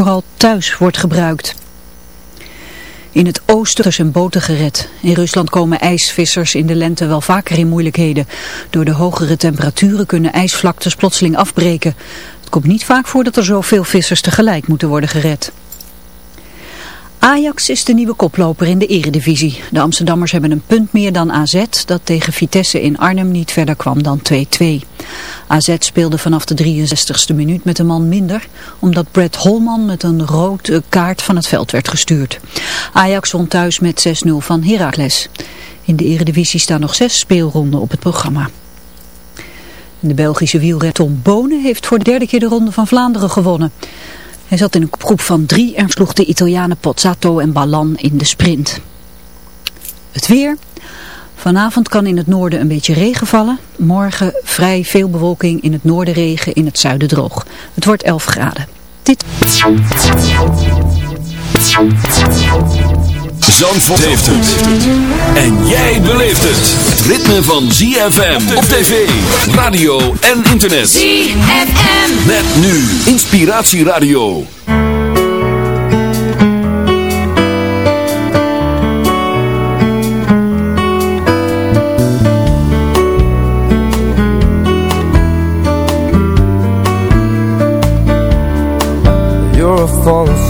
vooral thuis wordt gebruikt. In het oosten zijn boten gered. In Rusland komen ijsvissers in de lente wel vaker in moeilijkheden. Door de hogere temperaturen kunnen ijsvlaktes plotseling afbreken. Het komt niet vaak voor dat er zoveel vissers tegelijk moeten worden gered. Ajax is de nieuwe koploper in de eredivisie. De Amsterdammers hebben een punt meer dan AZ, dat tegen Vitesse in Arnhem niet verder kwam dan 2-2. AZ speelde vanaf de 63ste minuut met een man minder, omdat Brett Holman met een rode kaart van het veld werd gestuurd. Ajax won thuis met 6-0 van Heracles. In de eredivisie staan nog zes speelronden op het programma. De Belgische wielrenner Tom Bonen heeft voor de derde keer de Ronde van Vlaanderen gewonnen. Hij zat in een groep van drie en sloeg de Italianen Pozzato en Ballan in de sprint. Het weer. Vanavond kan in het noorden een beetje regen vallen. Morgen vrij veel bewolking in het noorden regen, in het zuiden droog. Het wordt 11 graden. Dit... Zandvoort heeft het. En jij beleeft het. Het ritme van ZFM op tv, radio en internet. ZFM. Met nu Inspiratieradio. You're a star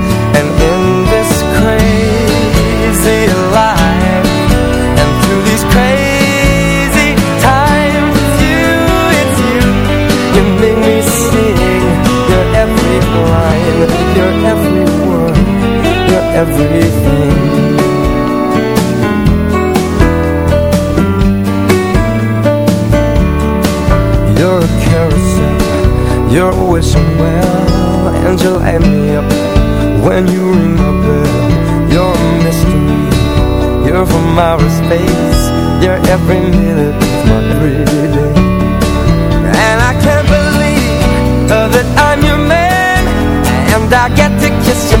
everything. You're a carousel You're wishing well And you light me up When you ring my bell. You're a mystery You're from outer space You're every minute of my day And I can't believe That I'm your man And I get to kiss you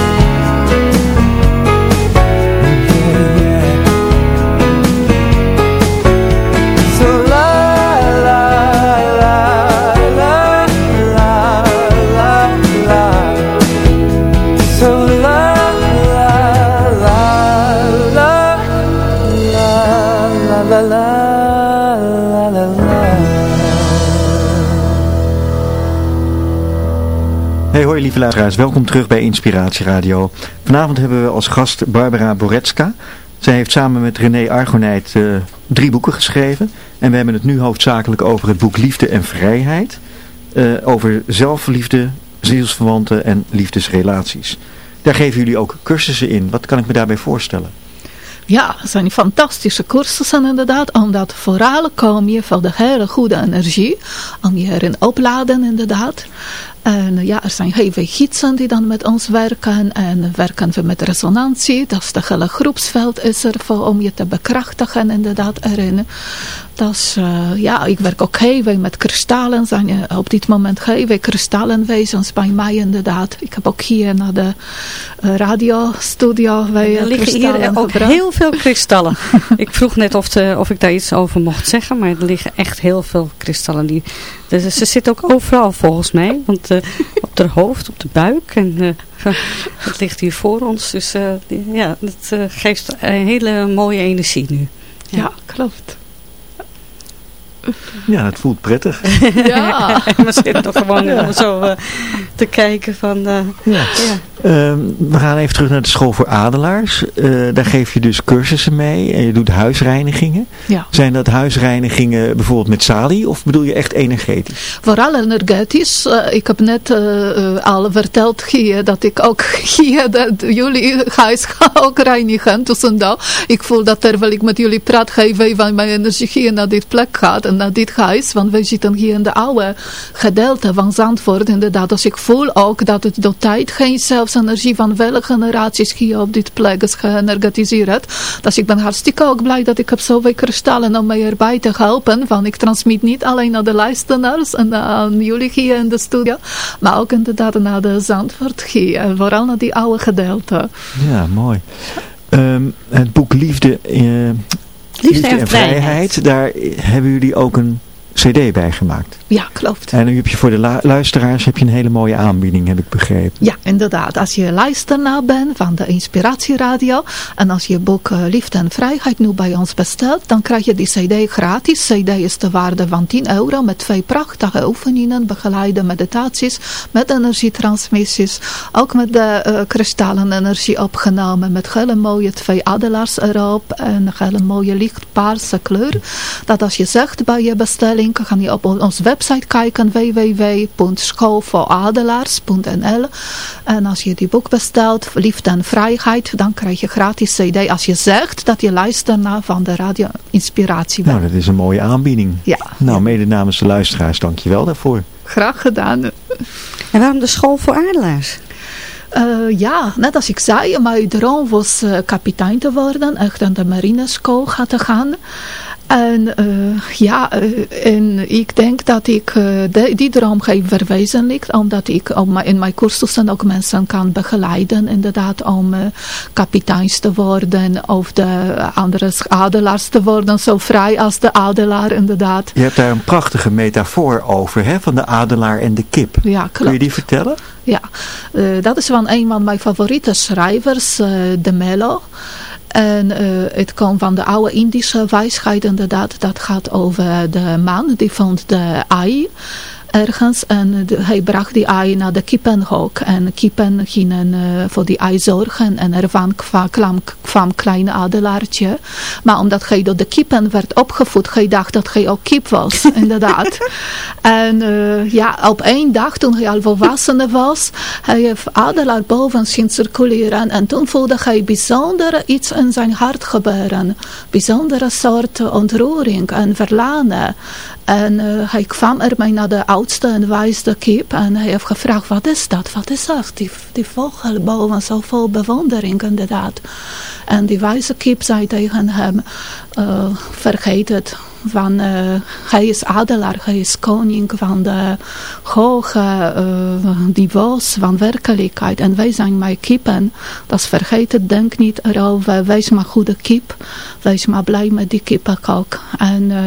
luisteraars, welkom terug bij Inspiratie Radio. Vanavond hebben we als gast Barbara Boretska. Zij heeft samen met René Argonijt eh, drie boeken geschreven. En we hebben het nu hoofdzakelijk over het boek Liefde en Vrijheid. eh, over zelfliefde, zielsverwanten en liefdesrelaties. Daar geven jullie ook cursussen in. Wat kan ik me daarbij voorstellen? Ja, het zijn fantastische cursussen inderdaad, omdat vooral kom je voor de hele goede energie, om je erin opladen inderdaad. En ja, er zijn heel veel gidsen die dan met ons werken. En werken we met resonantie. Dat is de hele groepsveld is er voor om je te bekrachtigen inderdaad erin. Dat is, uh, ja, ik werk ook heel veel met kristallen. Zijn uh, op dit moment heel veel kristallenwezens bij mij inderdaad. Ik heb ook hier naar de radiostudio. Er liggen hier ook heel veel kristallen. ik vroeg net of, de, of ik daar iets over mocht zeggen. Maar er liggen echt heel veel kristallen. Die, dus ze zitten ook overal volgens mij. Want op de hoofd, op de buik. En het ligt hier voor ons. Dus ja, het geeft een hele mooie energie nu. Ja, ja klopt. Ja, het voelt prettig. Ja. we zitten toch gewoon ja. om zo uh, te kijken van... Uh, ja. ja. Uh, we gaan even terug naar de school voor adelaars. Uh, daar geef je dus cursussen mee en je doet huisreinigingen. Ja. Zijn dat huisreinigingen bijvoorbeeld met salie of bedoel je echt energetisch? Vooral energetisch. ik heb net al verteld hier dat ik ook hier dat jullie huis ga ook reinigen tussendoor. Ik voel dat terwijl ik met jullie praat, geef even mijn energie hier naar dit plek gaat naar dit huis, want we zitten hier in de oude gedeelte van Zandvoort inderdaad. Dus ik voel ook dat het door tijd geen zelfs energie van vele generaties hier op dit plek is geënergetiseerd. Dus ik ben hartstikke ook blij dat ik heb zoveel kristallen om mij erbij te helpen. Want ik transmit niet alleen naar de luisteraars en aan jullie hier in de studio, maar ook inderdaad naar de Zandvoort hier. Vooral naar die oude gedeelte. Ja, mooi. Um, het boek Liefde... Uh, Liefde en, vrijheid. Daar hebben jullie ook een cd bij gemaakt. Ja, klopt. En nu heb je voor de luisteraars heb je een hele mooie aanbieding, heb ik begrepen. Ja, inderdaad. Als je luisteraar bent van de Inspiratieradio en als je boek uh, Liefde en Vrijheid nu bij ons bestelt, dan krijg je die cd gratis. cd is de waarde van 10 euro met twee prachtige oefeningen, begeleide meditaties, met energietransmissies, ook met de uh, kristallen energie opgenomen, met hele mooie twee adelaars erop en een hele mooie lichtpaarse kleur. Dat als je zegt bij je bestelling, kan je op onze website kijken www.schoolvooradelaars.nl en als je die boek bestelt, Liefde en Vrijheid, dan krijg je gratis cd als je zegt dat je luistert naar van de radio Inspiratie. Nou, dat is een mooie aanbieding. Ja. Nou, mede namens de luisteraars, dankjewel daarvoor. Graag gedaan. En waarom de School voor Adelaars? Uh, ja, net als ik zei, mijn droom was uh, kapitein te worden, echt aan de marineschool te gaan. En uh, ja, uh, en ik denk dat ik uh, de, die droom ga verwezenlijkt, omdat ik op in mijn cursussen ook mensen kan begeleiden, inderdaad, om kapiteins te worden of de andere adelaars te worden, zo vrij als de adelaar, inderdaad. Je hebt daar een prachtige metafoor over, hè, van de adelaar en de kip. Ja, klopt. Kun je die vertellen? Ja, dat is van een van mijn favoriete schrijvers, De Mello. En uh, het komt van de oude Indische wijsheid inderdaad. Dat gaat over de man die vond de ei ergens en hij bracht die ei naar de kippenhok en kippen gingen uh, voor die ei zorgen en ervan kwam, kwam klein adelaartje. Maar omdat hij door de kippen werd opgevoed hij dacht dat hij ook kip was inderdaad. En uh, ja op één dag toen hij al volwassen was hij heeft adelaar boven zien circuleren en toen voelde hij bijzonder iets in zijn hart gebeuren. Bijzondere soort ontroering en verlangen en uh, hij kwam ermee naar de oudste en wijste kip. En hij heeft gevraagd, wat is dat? Wat is dat? Die, die boven zo vol bewondering inderdaad. En die wijze kip zei tegen hem, uh, vergeet het van, uh, hij is adelaar, hij is koning van de hoge uh, niveaus van werkelijkheid. En wij zijn maar kippen. Dat vergeet het, denk niet erover. Wees maar goede kip. Wees maar blij met die kippenkok. En uh,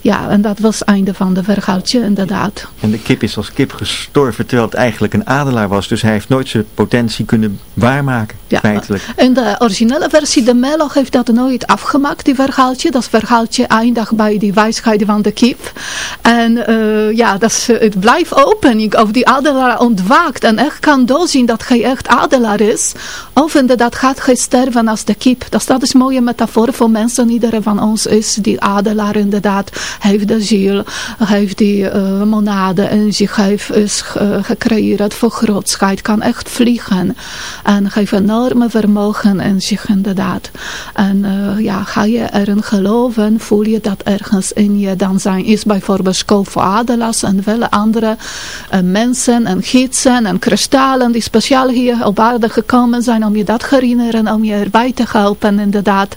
ja, en dat was het einde van de verhaaltje inderdaad. En de kip is als kip gestorven terwijl het eigenlijk een adelaar was. Dus hij heeft nooit zijn potentie kunnen waarmaken, ja, feitelijk. In de originele versie, de Melo heeft dat nooit afgemaakt, die verhaaltje. Dat verhaaltje eindigt bij die wijsheid van de kip. En ja, dat, het blijft open. Of die adelaar ontwaakt en echt kan doorzien dat hij echt adelaar is. Of inderdaad gaat hij sterven als de kip. Dus dat is een mooie metafoor voor mensen. Iedereen van ons is die adelaar inderdaad. heeft de ziel, heeft die uh, monade en zich heeft is gecreëerd voor grootschheid. Kan echt vliegen. En heeft enorme vermogen in zich inderdaad. En uh, ja, ga je erin geloven, voel je dat in je. Dan zijn is bijvoorbeeld school voor adelaars en vele andere uh, mensen en gidsen en kristallen die speciaal hier op aarde gekomen zijn om je dat te herinneren, om je erbij te helpen inderdaad.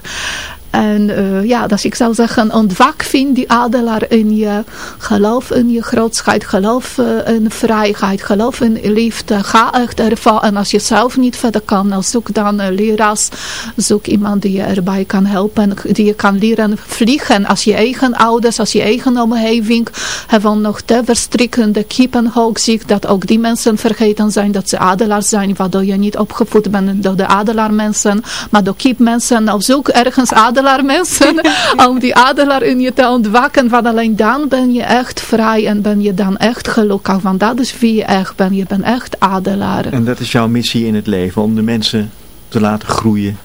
En uh, ja, dus ik zou zeggen, ontwak vind die adelaar in je. Geloof in je grootheid, geloof uh, in vrijheid, geloof in liefde. Ga echt ervan. En als je zelf niet verder kan, dan zoek dan een leraars. Zoek iemand die je erbij kan helpen. Die je kan leren vliegen. Als je eigen ouders, als je eigen omgeving hebben nog te verstrikkende kippenhoog ziet. Dat ook die mensen vergeten zijn dat ze adelaars zijn. Waardoor je niet opgevoed bent door de adelaarmensen. Maar door kipmensen. Of zoek ergens adelaar adelaar mensen. om die adelaar in je te ontwakken. Want alleen dan ben je echt vrij en ben je dan echt gelukkig. Want dat is wie je echt bent. Je bent echt adelaar. En dat is jouw missie in het leven. Om de mensen te laten groeien.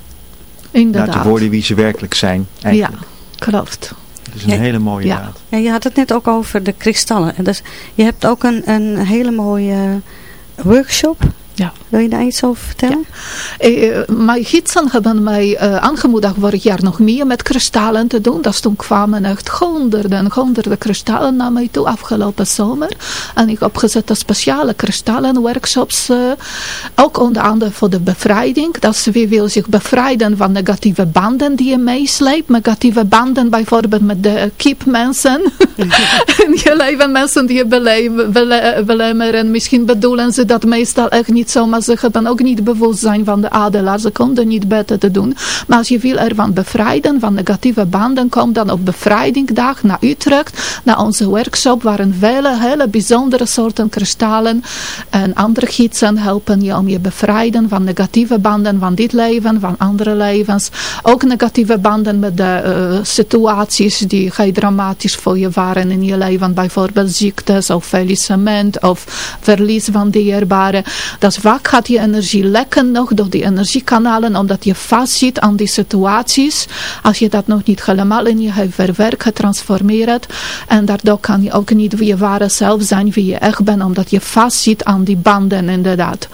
Inderdaad. Laten worden wie ze werkelijk zijn. Eigenlijk. Ja, klopt. Dat is een hele mooie ja. Ja, je had het net ook over de kristallen. En dus, je hebt ook een, een hele mooie workshop ja. Wil je daar iets over vertellen? Ja. Eh, mijn gidsen hebben mij uh, aangemoedigd vorig jaar nog meer met kristallen te doen. Dat toen kwamen echt honderden, honderden kristallen naar mij toe afgelopen zomer. En ik heb gezet speciale kristallen workshops. Uh, ook onder andere voor de bevrijding. Dat wie wil zich bevrijden van negatieve banden die je meesleept. Negatieve banden bijvoorbeeld met de keepmensen. in je leven mensen die je belemmeren. Misschien bedoelen ze dat meestal echt niet zo, maar ze hebben ook niet bewustzijn van de adelaar. Ze konden niet beter te doen. Maar als je wil ervan bevrijden, van negatieve banden, kom dan op bevrijdingdag naar Utrecht, naar onze workshop, waarin vele hele bijzondere soorten kristallen en andere gidsen helpen je om je bevrijden van negatieve banden van dit leven, van andere levens. Ook negatieve banden met de uh, situaties die heel dramatisch voor je waren in je leven. Bijvoorbeeld ziektes of faillissement of verlies van dierbaren. Dat vaak gaat je energie lekken nog door die energiekanalen, omdat je vastzit aan die situaties. Als je dat nog niet helemaal in je verwerkt, getransformeerd. En daardoor kan je ook niet wie je ware zelf zijn, wie je echt bent, omdat je vastzit aan die banden inderdaad.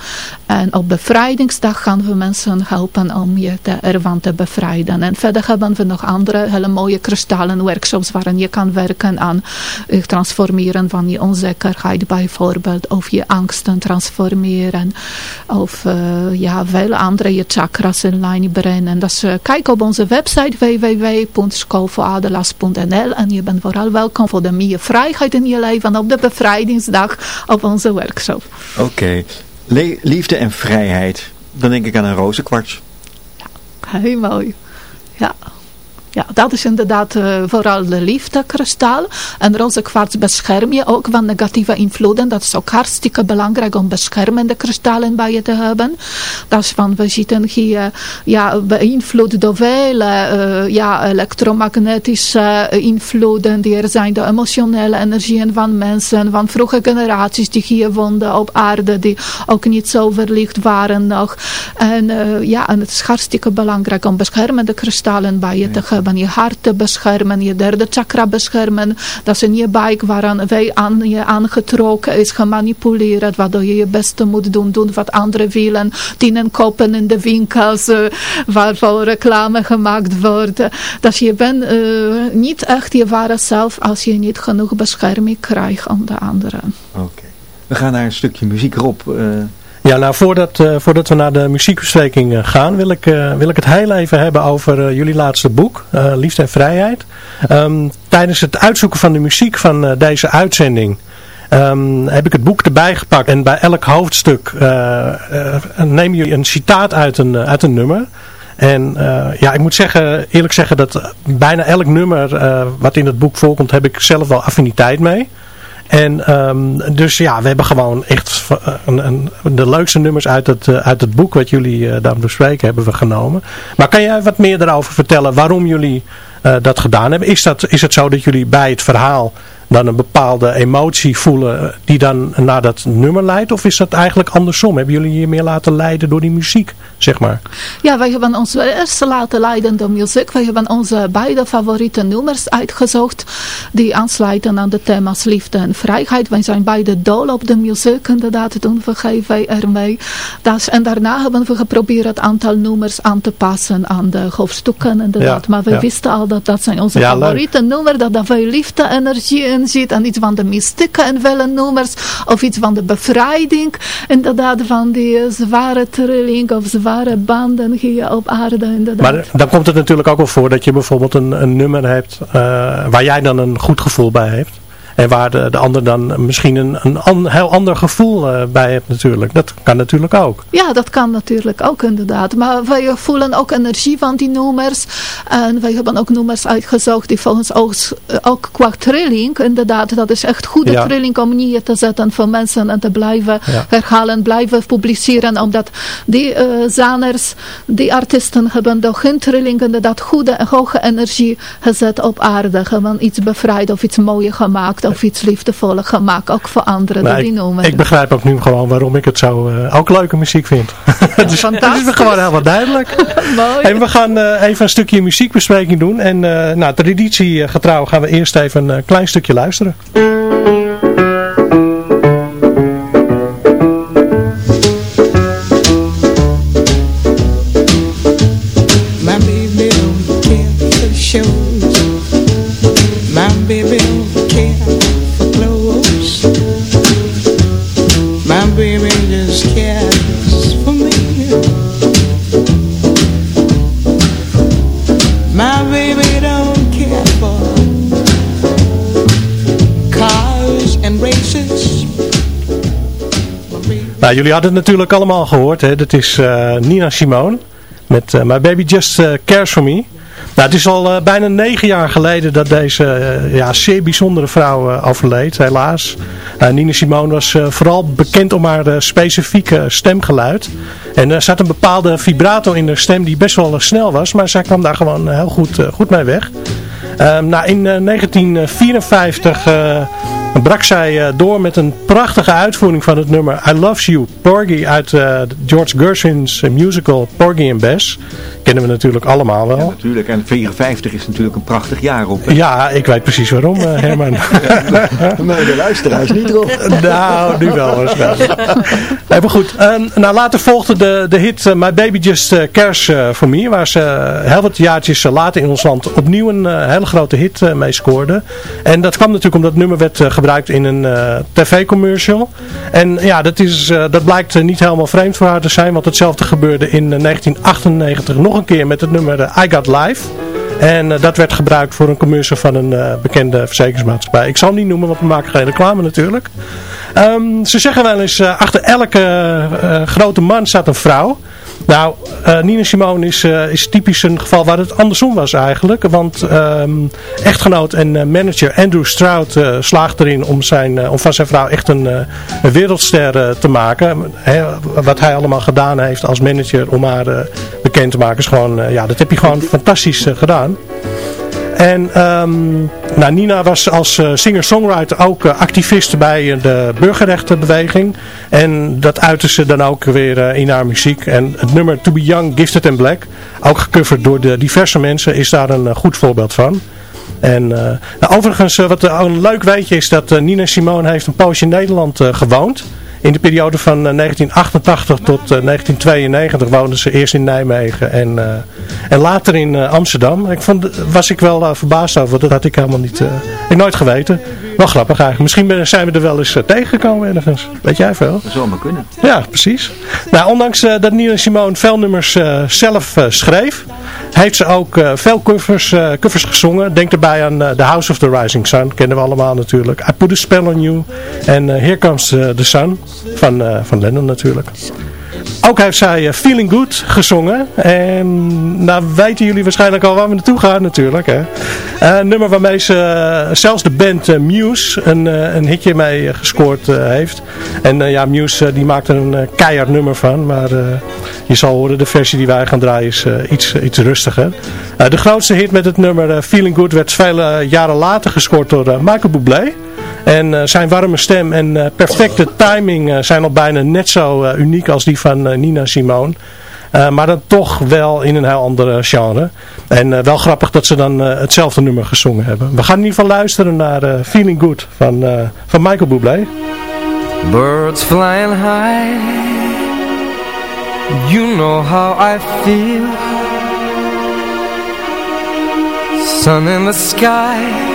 En op bevrijdingsdag gaan we mensen helpen om je te, ervan te bevrijden. En verder hebben we nog andere hele mooie kristallen workshops waarin je kan werken aan het transformeren van je onzekerheid bijvoorbeeld. Of je angsten transformeren. Of uh, ja, vele andere je chakras in lijn brengen. Dus uh, kijk op onze website www.schoolvooradelas.nl en je bent vooral welkom voor de meer vrijheid in je leven op de bevrijdingsdag op onze workshop. Oké. Liefde en vrijheid. Dan denk ik aan een rozenkwarts. Ja, heel mooi. Ja. Ja, dat is inderdaad uh, vooral de liefdekristal. En roze kwarts bescherm je ook van negatieve invloeden. Dat is ook hartstikke belangrijk om beschermende kristallen bij je te hebben. Dat is van, we zitten hier ja, beïnvloed door vele uh, ja, elektromagnetische invloeden die er zijn. De emotionele energieën van mensen, van vroege generaties die hier woonden op aarde, die ook niet zo verlicht waren nog. En ja, en het is hartstikke belangrijk om beschermende kristallen bij je te hebben beschermen, je hart beschermen, je derde chakra beschermen. Dat in je buik waaraan wij aan je aangetrokken is, gemanipuleerd, waardoor je je beste moet doen, doen wat anderen willen, dienen kopen in de winkels, uh, waarvoor reclame gemaakt wordt. Dat je bent uh, niet echt je ware zelf als je niet genoeg bescherming krijgt aan de anderen. Oké. We gaan naar een stukje muziek, Rob. Uh, ja, nou voordat, uh, voordat we naar de muziekbespreking uh, gaan, wil ik, uh, wil ik het heel even hebben over jullie laatste boek, Liefde en Vrijheid. Um, tijdens het uitzoeken van de muziek van deze uitzending um, heb ik het boek erbij gepakt. En bij elk hoofdstuk neem je een citaat uit een, uit een nummer. En ja, ik moet zeggen, eerlijk zeggen dat bijna elk nummer wat in het boek voorkomt, heb ik zelf wel affiniteit mee. En um, dus ja, we hebben gewoon echt een, een, de leukste nummers uit het, uit het boek wat jullie uh, dan bespreken hebben we genomen. Maar kan jij wat meer erover vertellen waarom jullie dat gedaan hebben? Is, dat, is het zo dat jullie bij het verhaal dan een bepaalde emotie voelen die dan naar dat nummer leidt? Of is dat eigenlijk andersom? Hebben jullie je meer laten leiden door die muziek, zeg maar? Ja, wij hebben ons eerst laten leiden door muziek. Wij hebben onze beide favoriete nummers uitgezocht die aansluiten aan de thema's liefde en vrijheid. Wij zijn beide dol op de muziek, inderdaad, doen we geven ermee. Dat, en daarna hebben we geprobeerd het aantal nummers aan te passen aan de hoofdstukken, inderdaad. Ja, maar we ja. wisten al dat dat zijn onze ja, favoriete nummers, dat daar veel liefde, energie in zit en iets van de mystieke en vele nummers of iets van de bevrijding inderdaad van die zware trilling of zware banden hier op aarde inderdaad. Maar dan komt het natuurlijk ook wel voor dat je bijvoorbeeld een, een nummer hebt uh, waar jij dan een goed gevoel bij hebt. En waar de, de ander dan misschien een, een an, heel ander gevoel uh, bij hebt natuurlijk. Dat kan natuurlijk ook. Ja, dat kan natuurlijk ook inderdaad. Maar wij voelen ook energie van die nummers. En wij hebben ook nummers uitgezocht die volgens ons ook qua trilling. Inderdaad, dat is echt goede ja. trilling om neer te zetten voor mensen. En te blijven ja. herhalen, blijven publiceren. Omdat die uh, zangers, die artiesten hebben door hun trilling inderdaad goede en hoge energie gezet op aarde. Gewoon iets bevrijd of iets mooier gemaakt of iets liefdevoller gemaakt, ook voor anderen. Nou, ik, noemen. ik begrijp ook nu gewoon waarom ik het zo uh, ook leuke muziek vind. dus, Fantastisch. Het is gewoon helemaal duidelijk. Mooi. En we gaan uh, even een stukje muziekbespreking doen. En uh, nou, traditie getrouw gaan we eerst even een klein stukje luisteren. Nou, jullie hadden het natuurlijk allemaal gehoord. Hè? Dat is uh, Nina Simone met uh, My Baby Just uh, Cares For Me. Nou, het is al bijna negen jaar geleden dat deze ja, zeer bijzondere vrouw overleed, helaas. Nina Simone was vooral bekend om haar specifieke stemgeluid. En er zat een bepaalde vibrato in haar stem die best wel snel was, maar zij kwam daar gewoon heel goed, goed mee weg. Um, nou, in 1954 brak zij uh, door met een prachtige uitvoering van het nummer I Love You, Porgy uit uh, George Gershwin's musical Porgy and Bess. Kennen we natuurlijk allemaal wel. Ja, natuurlijk. En 54 is natuurlijk een prachtig jaar op. Hè? Ja, ik weet precies waarom, uh, Herman. maar de luisteraars niet erop. nou, nu wel waarschijnlijk. nee, maar goed. Um, nou, later volgde de, de hit My Baby Just Cares For Me, waar ze heel wat jaartjes later in ons land opnieuw een hele grote hit mee scoorde. En dat kwam natuurlijk omdat het nummer werd gebruikt gebruikt in een uh, tv-commercial. En ja, dat, is, uh, dat blijkt niet helemaal vreemd voor haar te zijn, want hetzelfde gebeurde in 1998 nog een keer met het nummer I Got Live. En dat werd gebruikt voor een commercial van een bekende verzekeringsmaatschappij. Ik zal hem niet noemen, want we maken geen reclame natuurlijk. Um, ze zeggen wel eens, achter elke grote man staat een vrouw. Nou, uh, Nina Simone is, uh, is typisch een geval waar het andersom was eigenlijk. Want um, echtgenoot en uh, manager Andrew Stroud slaagt erin om, zijn, om van zijn vrouw echt een, een wereldster te maken. Wat hij allemaal gedaan heeft als manager om haar bekend te maken is gewoon, ja, dat heb je gewoon fantastisch gedaan. En um, nou, Nina was als uh, singer-songwriter ook uh, activist bij de burgerrechtenbeweging. En dat uitte ze dan ook weer in haar muziek. En het nummer To Be Young, Gifted and Black, ook gecoverd door de diverse mensen, is daar een goed voorbeeld van. En nou, overigens, wat een leuk weetje is dat Nina Simone heeft een poosje in Nederland gewoond in de periode van 1988 tot 1992 woonden ze eerst in Nijmegen en, uh, en later in Amsterdam. Ik vond, was ik wel verbaasd over, dat had ik helemaal niet, ik nooit geweten. Wel grappig eigenlijk. Misschien zijn we er wel eens tegengekomen ergens. Weet jij veel? Dat zou maar kunnen. Ja, precies. Nou, ondanks dat Nina Simone veel nummers zelf schreef, heeft ze ook veel covers, covers gezongen. Denk erbij aan The House of the Rising Sun, kennen we allemaal natuurlijk. I Put a Spell on You en Here Comes the Sun van, uh, van Lennon natuurlijk. Ook heeft zij Feeling Good gezongen. En nou weten jullie waarschijnlijk al waar we naartoe gaan natuurlijk. Hè? een nummer waarmee ze zelfs de band Muse een, een hitje mee gescoord heeft. En ja, Muse die maakt er een keihard nummer van. Maar je zal horen, de versie die wij gaan draaien is iets, iets rustiger. de grootste hit met het nummer Feeling Good werd vele jaren later gescoord door Michael Bublé. En zijn warme stem en perfecte timing zijn al bijna net zo uniek als die van Nina Simone. maar dan toch wel in een heel andere genre. En wel grappig dat ze dan hetzelfde nummer gezongen hebben. We gaan in ieder geval luisteren naar Feeling Good van, van Michael Bublé. Birds flying high You know how I feel Sun in the sky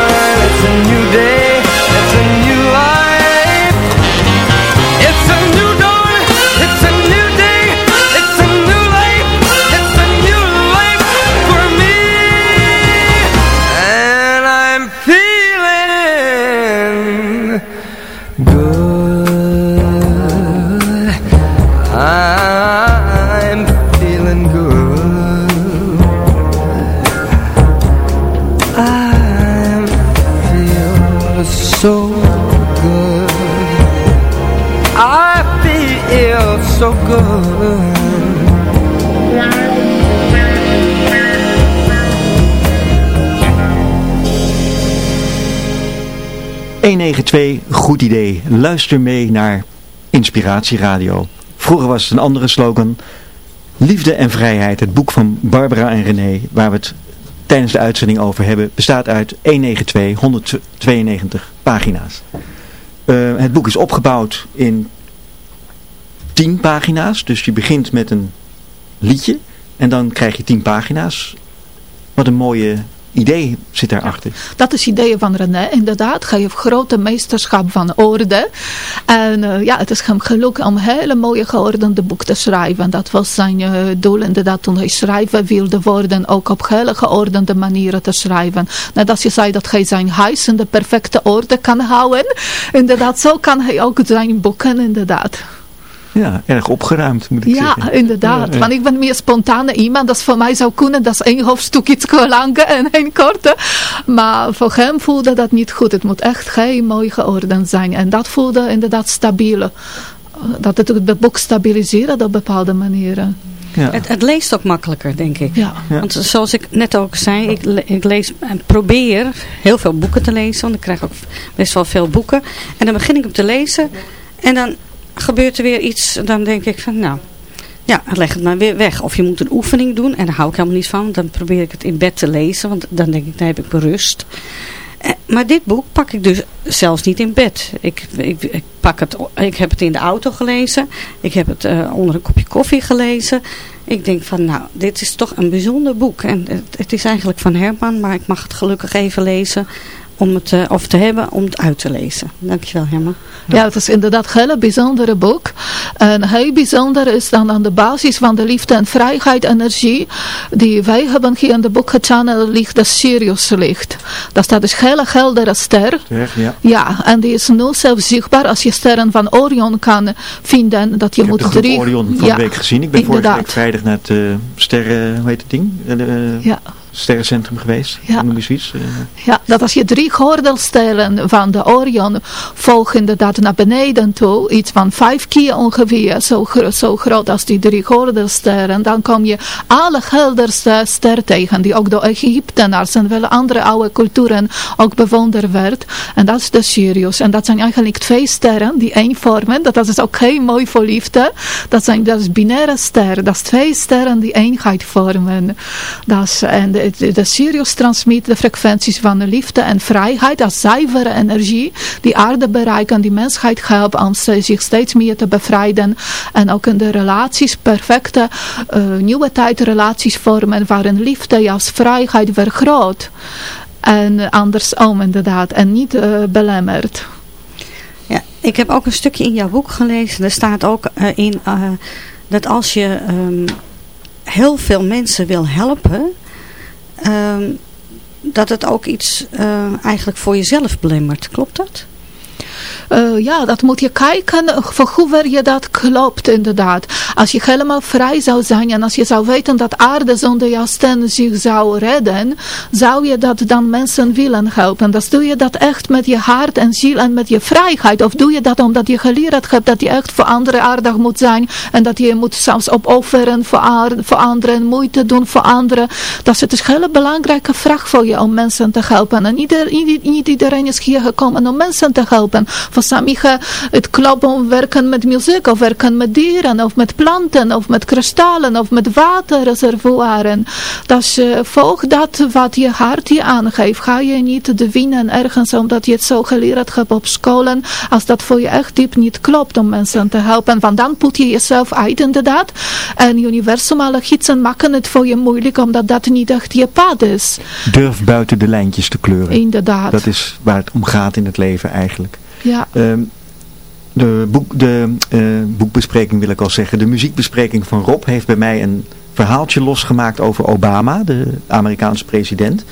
goed idee. Luister mee naar Inspiratieradio. Vroeger was het een andere slogan. Liefde en Vrijheid, het boek van Barbara en René, waar we het tijdens de uitzending over hebben, bestaat uit 192, 192 pagina's. Eh, het boek is opgebouwd in 10 pagina's, dus je begint met een liedje en dan krijg je 10 pagina's. Wat een mooie idee zit daarachter? Dat is het idee van René, inderdaad. Hij heeft grote meesterschap van orde. En uh, ja, het is hem gelukt om hele mooie geordende boek te schrijven. Dat was zijn uh, doel inderdaad toen hij schrijven wilde worden. Ook op hele geordende manieren te schrijven. Net als je zei dat hij zijn huis in de perfecte orde kan houden. Inderdaad, zo kan hij ook zijn boeken inderdaad. Ja, erg opgeruimd moet ik ja, zeggen. Inderdaad. Ja, Want ik ben meer spontane iemand. Dat voor mij zou kunnen. Dat is één hoofdstuk iets langer en één korte. Maar voor hem voelde dat niet goed. Het moet echt geen mooi geordend zijn. En dat voelde inderdaad stabiel. Dat het het boek stabiliseren op bepaalde manieren. Ja. Het, het, leest ook makkelijker, denk ik. Ja. Want zoals ik net ook zei, ik, ik lees en probeer heel veel boeken te lezen. Want ik krijg ook best wel veel boeken. En dan begin ik hem te lezen. En dan gebeurt er weer iets, dan denk ik van nou, ja, leg het maar weer weg. Of je moet een oefening doen en daar hou ik helemaal niet van. Dan probeer ik het in bed te lezen, want dan denk ik, dan heb ik berust. Eh, maar dit boek pak ik dus zelfs niet in bed. Ik, ik, pak het, ik heb het in de auto gelezen. Ik heb het uh, onder een kopje koffie gelezen. Ik denk van, nou, dit is toch een bijzonder boek. En het, het is eigenlijk van Herman, maar ik mag het gelukkig even lezen om het uh, of te hebben om het uit te lezen. Dankjewel Herman. Ja, het is inderdaad een hele bijzondere boek. En heel bijzonder is dan aan de basis van de liefde en vrijheid energie die wij hebben hier in de boek gechanneld ligt de Sirius licht. Dat staat dus hele heldere ster. ja. ja, en die is nu zelfs zichtbaar als je sterren van Orion kan vinden. Dat je ik moet heb de drie... Orion van ja, de week gezien. Ik ben vorige week vrijdag naar het uh, sterren, hoe heet het ding? Uh, ja sterrencentrum geweest. Ja. Noem eens iets. Uh. Ja, dat als je drie gordelstellen van de Orion volgt inderdaad naar beneden toe, iets van vijf keer ongeveer, zo, zo groot als die drie gordelsterren, dan kom je alle helderste ster tegen, die ook door Egyptenaars en vele andere oude culturen ook bewonderd werd. En dat is de Sirius. En dat zijn eigenlijk twee sterren die één vormen. Dat is ook heel mooi voor liefde. Dat, zijn, dat is binaire sterren. Dat is twee sterren die eenheid vormen. Dat is, en de, Sirius transmit de frequenties van de liefde en vrijheid als zuivere energie die aarde bereiken, die mensheid helpt om zich steeds meer te bevrijden en ook in de relaties perfecte uh, nieuwe tijdrelaties vormen waarin liefde als vrijheid vergroot en andersom inderdaad en niet uh, belemmerd. Ja, ik heb ook een stukje in jouw boek gelezen. Er staat ook uh, in dat als je um, heel veel mensen wil helpen, dat het ook iets uh, eigenlijk voor jezelf belemmert. Klopt dat? Uh, ja, dat moet je kijken voor hoe je dat klopt inderdaad. Als je helemaal vrij zou zijn en als je zou weten dat aarde zonder jouw stem zich zou redden, zou je dat dan mensen willen helpen. Dan doe je dat echt met je hart en ziel en met je vrijheid. Of doe je dat omdat je geleerd hebt dat je echt voor anderen aardig moet zijn en dat je moet zelfs opofferen voor, voor anderen, moeite doen voor anderen. Dat is dus een hele belangrijke vraag voor je om mensen te helpen. En ieder, niet iedereen is hier gekomen om mensen te helpen. Voor sommigen het klopt om werken met muziek of werken met dieren of met planten of met kristallen of met waterreservoiren. Dus uh, volg dat wat je hart je aangeeft. Ga je niet de winnen ergens omdat je het zo geleerd hebt op scholen als dat voor je echt diep niet klopt om mensen te helpen. Want dan put je jezelf uit inderdaad. En universum alle gidsen maken het voor je moeilijk omdat dat niet echt je pad is. Durf buiten de lijntjes te kleuren. Inderdaad. Dat is waar het om gaat in het leven eigenlijk. Ja. Um, de, de uh, boekbespreking wil ik al zeggen. De muziekbespreking van Rob heeft bij mij een verhaaltje losgemaakt over Obama, de Amerikaanse president.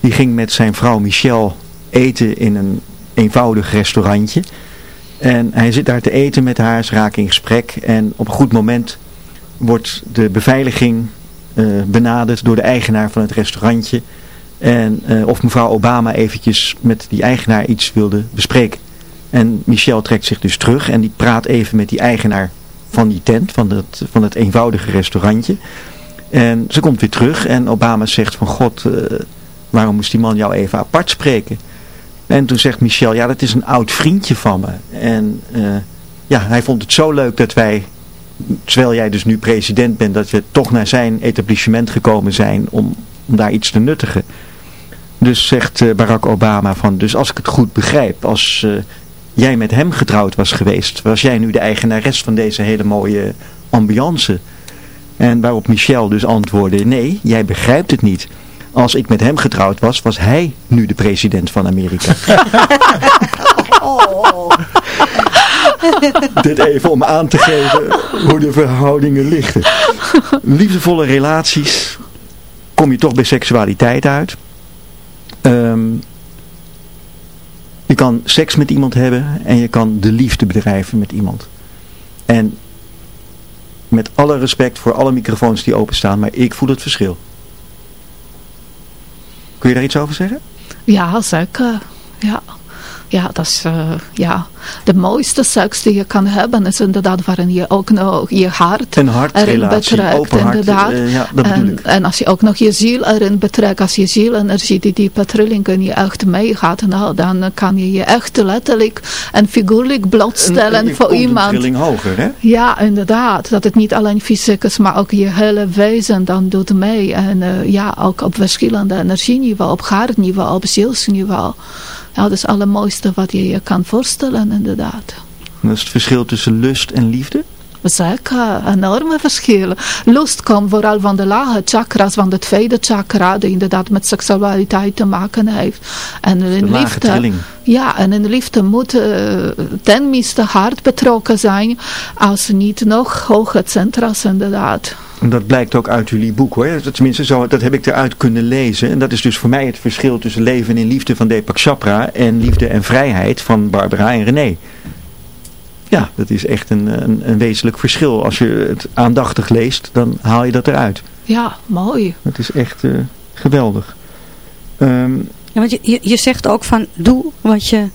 Die ging met zijn vrouw Michelle eten in een eenvoudig restaurantje. En hij zit daar te eten met haar, ze raken in gesprek. En op een goed moment wordt de beveiliging uh, benaderd door de eigenaar van het restaurantje. En uh, of mevrouw Obama eventjes met die eigenaar iets wilde bespreken. En Michel trekt zich dus terug en die praat even met die eigenaar van die tent, van het, van het eenvoudige restaurantje. En ze komt weer terug en Obama zegt van god, uh, waarom moest die man jou even apart spreken? En toen zegt Michel, ja dat is een oud vriendje van me. En uh, ja, hij vond het zo leuk dat wij, terwijl jij dus nu president bent, dat we toch naar zijn etablissement gekomen zijn om, om daar iets te nuttigen. Dus zegt uh, Barack Obama van, dus als ik het goed begrijp, als jij met hem getrouwd was geweest, was jij nu de eigenares van deze hele mooie ambiance. En waarop Michel dus antwoordde, nee, jij begrijpt het niet. als ik met hem getrouwd was, was hij nu de president van Amerika. oh. Dit even om aan te geven hoe de verhoudingen liggen. Liefdevolle relaties, kom je toch bij seksualiteit uit. Ehm, je kan seks met iemand hebben en je kan de liefde bedrijven met iemand. En met alle respect voor alle microfoons die openstaan, maar ik voel het verschil. Kun je daar iets over zeggen? Ja, zeker. Ja. Ja, dat is uh, ja, de mooiste seks die je kan hebben is inderdaad waarin je ook nog je hart een erin betrekt. Inderdaad. uh, ja, dat en, ik. en als je ook nog je ziel erin betrekt, als je zielenergie die diepe trilling je echt meegaat, nou, dan kan je je echt letterlijk en figuurlijk blootstellen en, voor iemand. Een trilling hoger, hè? Ja, inderdaad. Dat het niet alleen fysiek is, maar ook je hele wezen dan doet mee. En uh, ja, ook op verschillende energieniveau, op hartniveau, op zielsniveau. Ja, dat is het allermooiste wat je je kan voorstellen inderdaad. Dat is het verschil tussen lust en liefde? Zeker, enorme verschillen. Lust komt vooral van de lage chakras, van de tweede chakra, die inderdaad met seksualiteit te maken heeft. En in de liefde, trilling. Ja, en in de liefde moet uh, tenminste hard betrokken zijn, als niet nog hoge centra's inderdaad. Dat blijkt ook uit jullie boek hoor. Tenminste, zo, dat heb ik eruit kunnen lezen. En dat is dus voor mij het verschil tussen leven in liefde van Deepak Chopra en liefde en vrijheid van Barbara en René. Ja, dat is echt een, een, een wezenlijk verschil. Als je het aandachtig leest, dan haal je dat eruit. Ja, mooi. Het is echt uh, geweldig. Um, ja, want je, je, je zegt ook van, doe wat je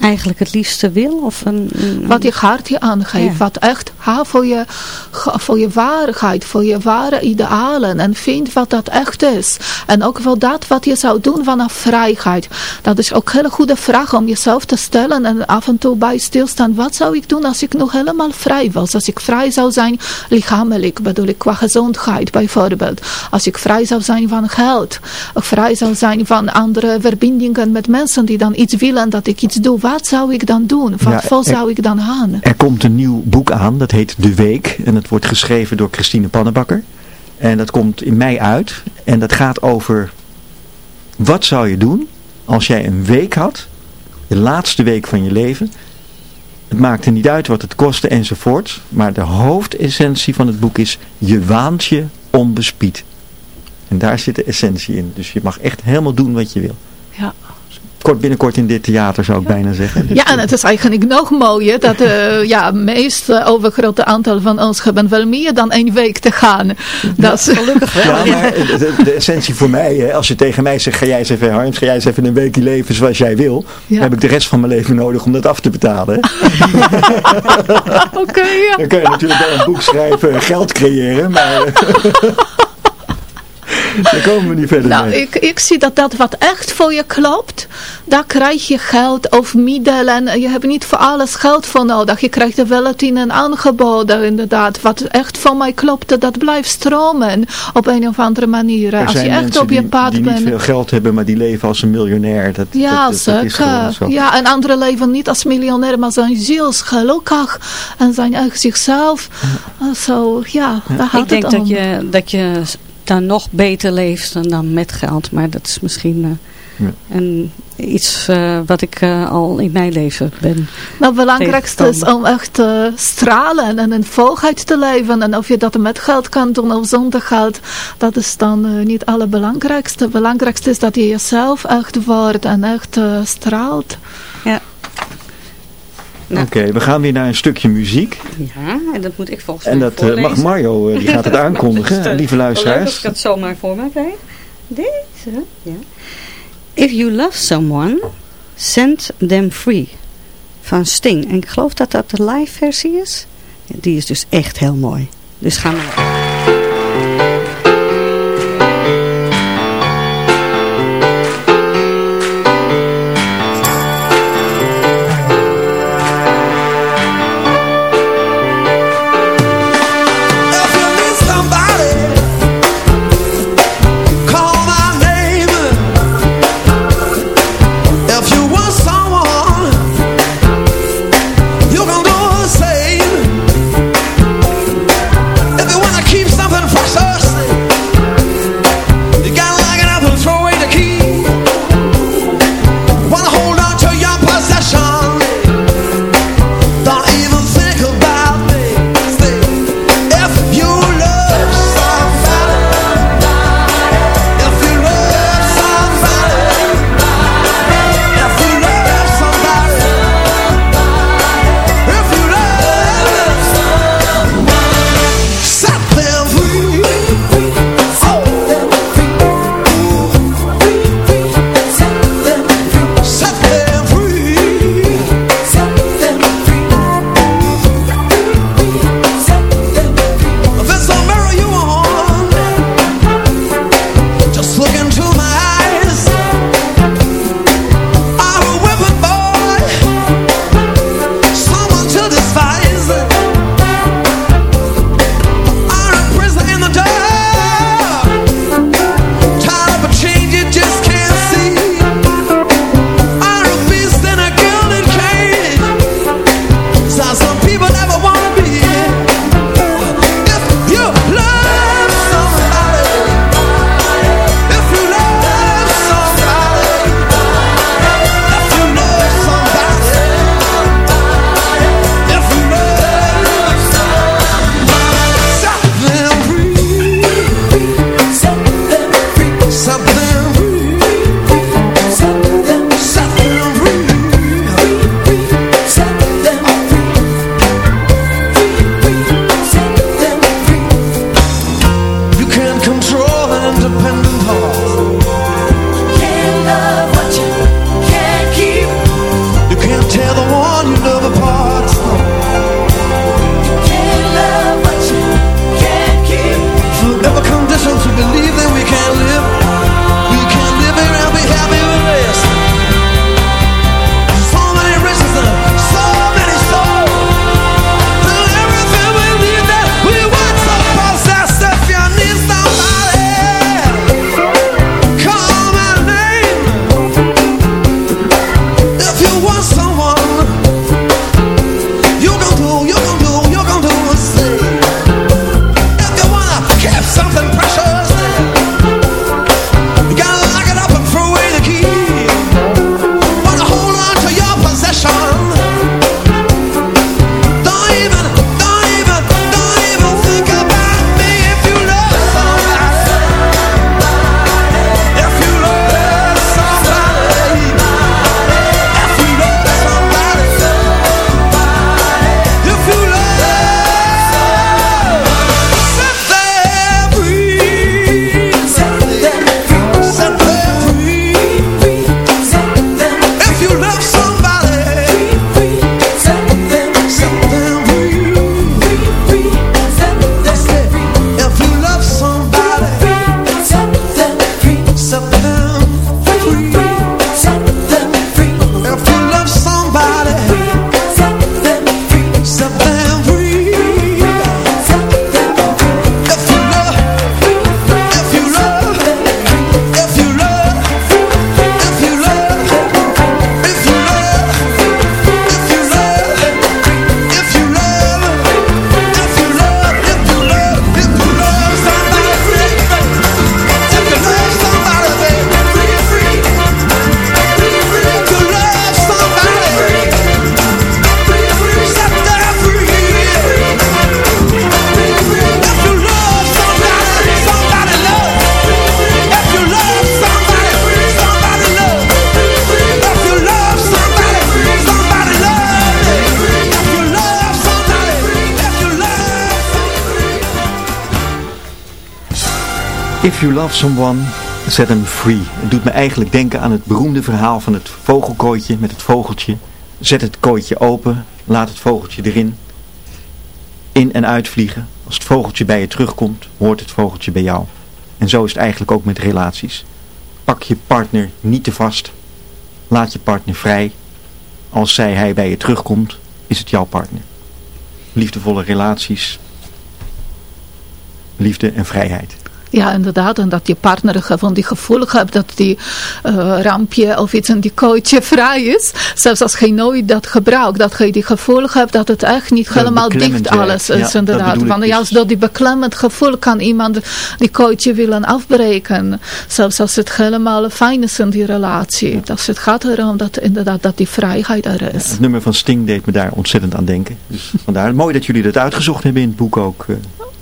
eigenlijk het liefste wil? Of een, een... Wat je hart je aangeeft. Ja. Wat echt ha, voor, je, voor je waarheid, voor je ware idealen. En vind wat dat echt is. En ook wel dat wat je zou doen vanaf vrijheid. Dat is ook een hele goede vraag om jezelf te stellen. En af en toe bij stilstaan. Wat zou ik doen als ik nog helemaal vrij was? Als ik vrij zou zijn lichamelijk. Bedoel ik qua gezondheid bijvoorbeeld. Als ik vrij zou zijn van geld. Of vrij zou zijn van andere verbindingen met mensen die dan iets willen dat ik iets doe wat zou ik dan doen? Wat ja, zou ik dan aan? Er komt een nieuw boek aan, dat heet De Week. En dat wordt geschreven door Christine Pannenbakker. En dat komt in mei uit. En dat gaat over, wat zou je doen als jij een week had, de laatste week van je leven. Het maakt er niet uit wat het kostte enzovoort. Maar de hoofdessentie van het boek is, je waant je onbespied. En daar zit de essentie in. Dus je mag echt helemaal doen wat je wil. Kort binnenkort in dit theater zou ik bijna zeggen. Ja, en het is eigenlijk nog mooier dat uh, ja, het meest uh, overgrote aantal van ons hebben wel meer dan één week te gaan. Dat ja, is gelukkig wel. Ja, maar de, de, essentie voor mij, hè, als je tegen mij zegt, ga jij eens even Harms, ga jij eens even een weekje leven zoals jij wil, ja. dan heb ik de rest van mijn leven nodig om dat af te betalen. Oké, okay, ja. Dan kun je natuurlijk wel een boek schrijven, geld creëren, maar... Daar komen we niet verder nou, Ik, ik zie dat dat wat echt voor je klopt, daar krijg je geld of middelen. Je hebt niet voor alles geld voor nodig. Je krijgt er wel het in een aangeboden inderdaad. Wat echt voor mij klopt, dat blijft stromen op een of andere manier. Er als je echt op je die, pad die bent. niet veel geld hebben, maar die leven als een miljonair. Dat, ja, dat, dat, dat is zeker. zo. Ja, en anderen leven niet als miljonair, maar zijn zielsgelukkig. En zijn echt zichzelf. Ja. Zo, ja, daar gaat Ik denk het om. dat je, dat je dan nog beter leeft dan, dan met geld. Maar dat is misschien uh, ja. een, iets uh, wat ik uh, al in mijn leven ben. Nou, het belangrijkste is om echt te stralen en in volheid te leven. En of je dat met geld kan doen of zonder geld, dat is dan niet het allerbelangrijkste. Het belangrijkste is dat je jezelf echt wordt en echt straalt. Ja. Nou. Oké, okay, we gaan weer naar een stukje muziek. Ja, en dat moet ik volgens mij mij En dat uh, mag Mario, uh, die gaat het aankondigen, lieve luisteraars. Leuk als ik het zomaar voor me krijg. Deze, ja. If you love someone, send them free. Van Sting. En ik geloof dat dat de live versie is. Die is dus echt heel mooi. Dus gaan we... If you love someone, set them free. Het doet me eigenlijk denken aan het beroemde verhaal van het vogelkooitje met het vogeltje. Zet het kooitje open, laat het vogeltje erin. In en uitvliegen. Als het vogeltje bij je terugkomt, hoort het vogeltje bij jou. En zo is het eigenlijk ook met relaties. Pak je partner niet te vast. Laat je partner vrij. Als zij hij bij je terugkomt, is het jouw partner. Liefdevolle relaties. Liefde en vrijheid. Ja, inderdaad. En dat je partner van die gevoel hebt dat die uh, rampje of iets in die kooitje vrij is. Zelfs als je nooit dat gebruikt. Dat je die gevoel hebt dat het echt niet helemaal dicht alles is. Ja, inderdaad. Want juist door die beklemmend gevoel kan iemand die kooitje willen afbreken. Zelfs als het helemaal fijn is in die relatie. Ja. Dus het gaat erom dat inderdaad dat die vrijheid er is. het nummer van Sting deed me daar ontzettend aan denken. Dus vandaar mooi dat jullie dat uitgezocht hebben in het boek ook.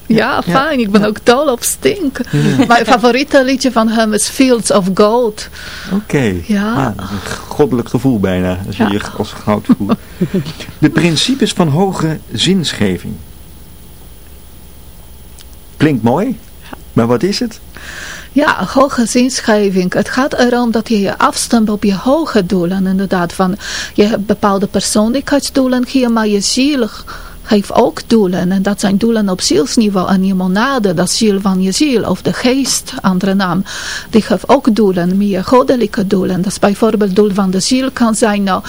Ja, fijn. Ik ben ook dol op Stink. Mijn favoriete liedje van hem is Fields of Gold. Oké. Ja. Ah, een goddelijk gevoel bijna, als je je als goud voelt. De principes van hoge zinsgeving. Klinkt mooi, maar wat is het? Ja, hoge zinsgeving. Het gaat erom dat je je afstemt op je hoge doelen. Inderdaad, van je hebt bepaalde persoonlijkheidsdoelen hier, maar je ziel heeft ook doelen. En dat zijn doelen op zielsniveau. En je monade, dat ziel van je ziel. Of de geest, andere naam. Die heeft ook doelen. Meer goddelijke doelen. Dat is bijvoorbeeld doel van de ziel kan zijn. Nou,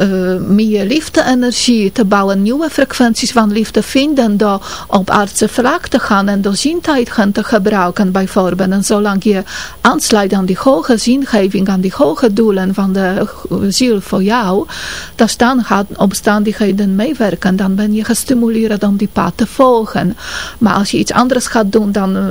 uh, meer liefde-energie te bouwen. Nieuwe frequenties van liefde vinden. Door op aardse vlak te gaan. En door zintijd gaan te gebruiken bijvoorbeeld. En zolang je aansluit aan die hoge zingeving. Aan die hoge doelen van de ziel voor jou. Dan gaat omstandigheden meewerken. Dan ben je stimuleren om die pad te volgen. Maar als je iets anders gaat doen dan uh,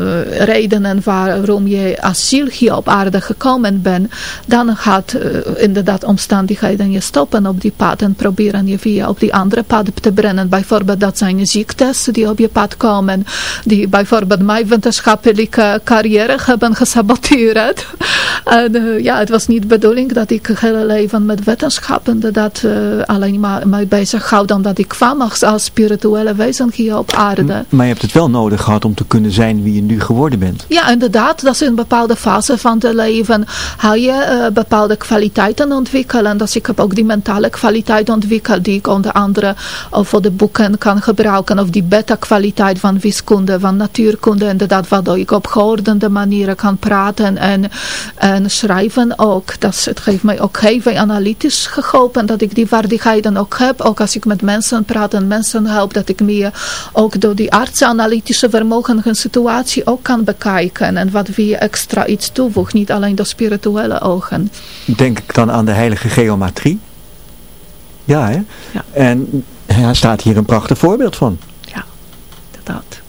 redenen waarom je asiel hier op aarde gekomen bent, dan gaat uh, inderdaad omstandigheden je stoppen op die pad en proberen je via op die andere pad te brengen. Bijvoorbeeld dat zijn ziektes die op je pad komen, die bijvoorbeeld mijn wetenschappelijke carrière hebben gesaboteerd. en uh, ja, het was niet de bedoeling dat ik het hele leven met wetenschap inderdaad alleen maar mij bezig hou dan dat ik kwam als spirituele wezen hier op aarde. Maar je hebt het wel nodig gehad om te kunnen zijn wie je nu geworden bent. Ja, inderdaad. Dat is in een bepaalde fase van het leven. Ga je uh, bepaalde kwaliteiten ontwikkelen. Dus ik heb ook die mentale kwaliteit ontwikkeld die ik onder andere uh, voor de boeken kan gebruiken. Of die beta-kwaliteit van wiskunde, van natuurkunde. Inderdaad, waardoor ik op geordende manieren kan praten en, en schrijven ook. Dat, het geeft mij ook heel veel analytisch geholpen. Dat ik die vaardigheden ook heb. Ook als ik met mensen praat en mensen helpt dat ik meer ook door die artsenanalytische vermogen een situatie ook kan bekijken. En wat weer extra iets toevoegt, niet alleen door spirituele ogen. Denk ik dan aan de heilige geometrie? Ja, hè? Ja. En er staat hier een prachtig voorbeeld van. Ja, inderdaad.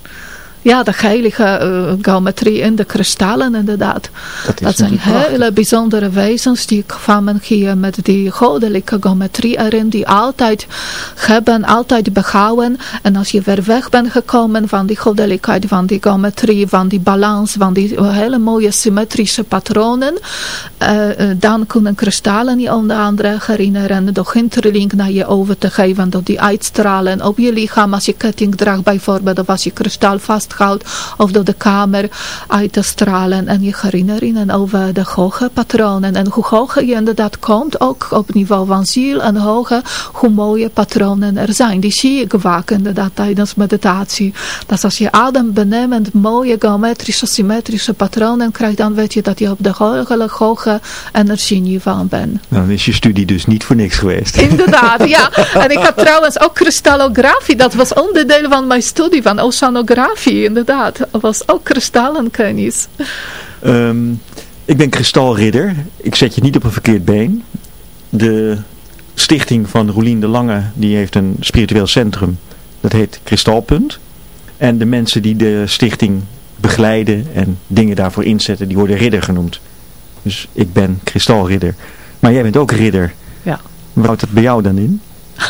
Ja, de heilige uh, geometrie en de kristallen inderdaad. Dat, dat zijn hele bijzondere wezens die kwamen hier met die goddelijke geometrie erin. Die altijd hebben, altijd behouden. En als je weer weg bent gekomen van die goddelijkheid, van die geometrie, van die balans, van die hele mooie symmetrische patronen. Uh, dan kunnen kristallen je onder andere herinneren. Door hinterlink naar je over te geven. Door die uitstralen op je lichaam. Als je ketting draagt bijvoorbeeld. Of als je kristal vast of door de kamer uit te stralen en je herinneren over de hoge patronen. En hoe hoger je inderdaad komt, ook op niveau van ziel en hoger, hoe mooie patronen er zijn. Die zie ik vaak inderdaad tijdens meditatie. Dat als je adem benemend mooie geometrische, symmetrische patronen krijgt, dan weet je dat je op de hoge, hoge energieniveau bent. Nou, dan is je studie dus niet voor niks geweest. Inderdaad, ja. En ik had trouwens ook kristallografie. Dat was onderdeel van mijn studie van oceanografie inderdaad. Dat was ook kristallenkennis. Um, ik ben kristalridder. Ik zet je niet op een verkeerd been. De stichting van Roelien de Lange, die heeft een spiritueel centrum. Dat heet Kristalpunt. En de mensen die de stichting begeleiden en dingen daarvoor inzetten, die worden ridder genoemd. Dus ik ben kristalridder. Maar jij bent ook ridder. Ja. Wat houdt dat bij jou dan in?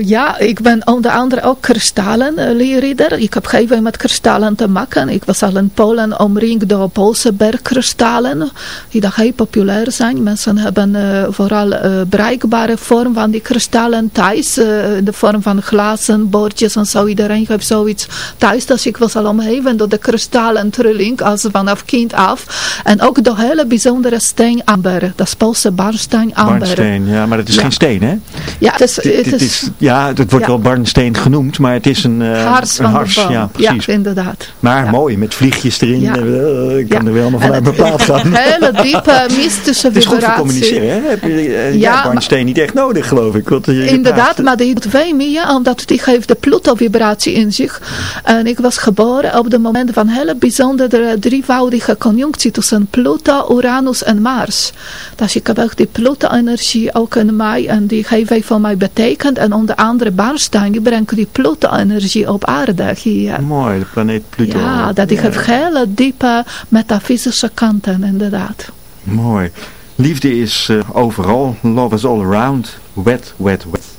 ja, ik ben onder andere ook kristallenleerridder. ik heb geen met kristallen te maken. Ik was al in Polen omringd door Poolse bergkristallen. Die daar heel populair zijn. Mensen hebben vooral bereikbare vorm van die kristallen thuis. in de vorm van glazen, bordjes en zo. Iedereen heeft zoiets thuis. Dus ik was al omgeven door de kristallen trilling. Als vanaf kind af. En ook de hele bijzondere steen amber. Dat is Poolse barnsteen amber. Barnsteen, ja, maar het is geen steen, hè? Ja, het is... Het is, ja, het wordt wel barnsteen genoemd, maar het is een, uh, hars een hars. Ja, precies. Ja, inderdaad. Maar mooi, met vliegjes erin. Uh, ik kan er wel nog vanuit plaats gaan. Hele diepe, mystische vibratie. Het is goed voor communiceren, hè? Heb je uh, ja, barnsteen niet echt nodig, geloof ik. Want, inderdaad, maar die doet veel meer, omdat die geeft de Pluto-vibratie in zich. En ik was geboren op het moment van hele bijzondere drievoudige conjunctie tussen Pluto, Uranus en Mars. Dus ik heb ook die Pluto-energie ook in mij en die geeft van mij En onder andere Barstein, die brengt die Pluto-energie op aarde hier. Mooi, de planeet Pluto. Ja, dat die heeft hele diepe metafysische kanten inderdaad. Mooi. Liefde is uh, overal, love is all around, wet, wet, wet.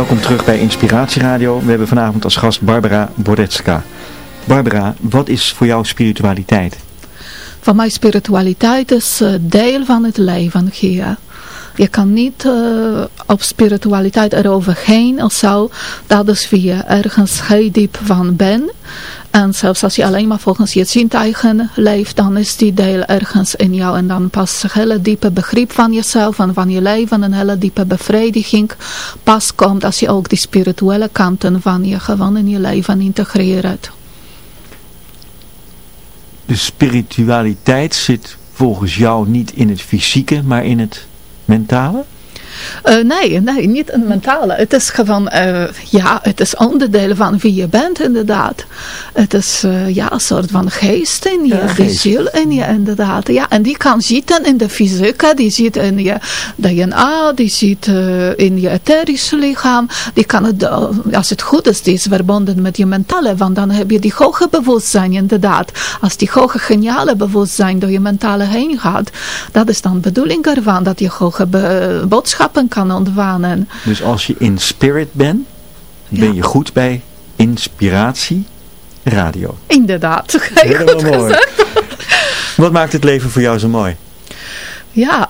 Welkom terug bij Inspiratieradio. We hebben vanavond als gast Barbara Boretska. Barbara, wat is voor jou spiritualiteit? Voor mij spiritualiteit is uh, deel van het leven hier. Je kan niet uh, op spiritualiteit eroverheen of zo. Dat is wie je ergens heel diep van bent. En zelfs als je alleen maar volgens je zintuigen leeft, dan is die deel ergens in jou. En dan pas een hele diepe begrip van jezelf en van je leven, een hele diepe bevrediging pas komt als je ook die spirituele kanten van je gewoon in je leven integreert. De spiritualiteit zit volgens jou niet in het fysieke, maar in het mentale? Uh, nee, nee, niet een mentale. Het is gewoon, uh, ja, het is onderdeel van wie je bent inderdaad. Het is uh, ja, een soort van geest in je, ja, die ziel in je inderdaad. Ja, en die kan zitten in de fysica, die zit in je DNA, die zit in je etherische lichaam. Die kan het, als het goed is, die is verbonden met je mentale, want dan heb je die hoge bewustzijn inderdaad. Als die hoge geniale bewustzijn door je mentale heen gaat, dat is dan de bedoeling ervan, dat je hoge kan ontvangen. Dus als je in spirit bent, ben je goed bij inspiratie radio. Inderdaad. Heel mooi. Wat maakt het leven voor jou zo mooi? Ja,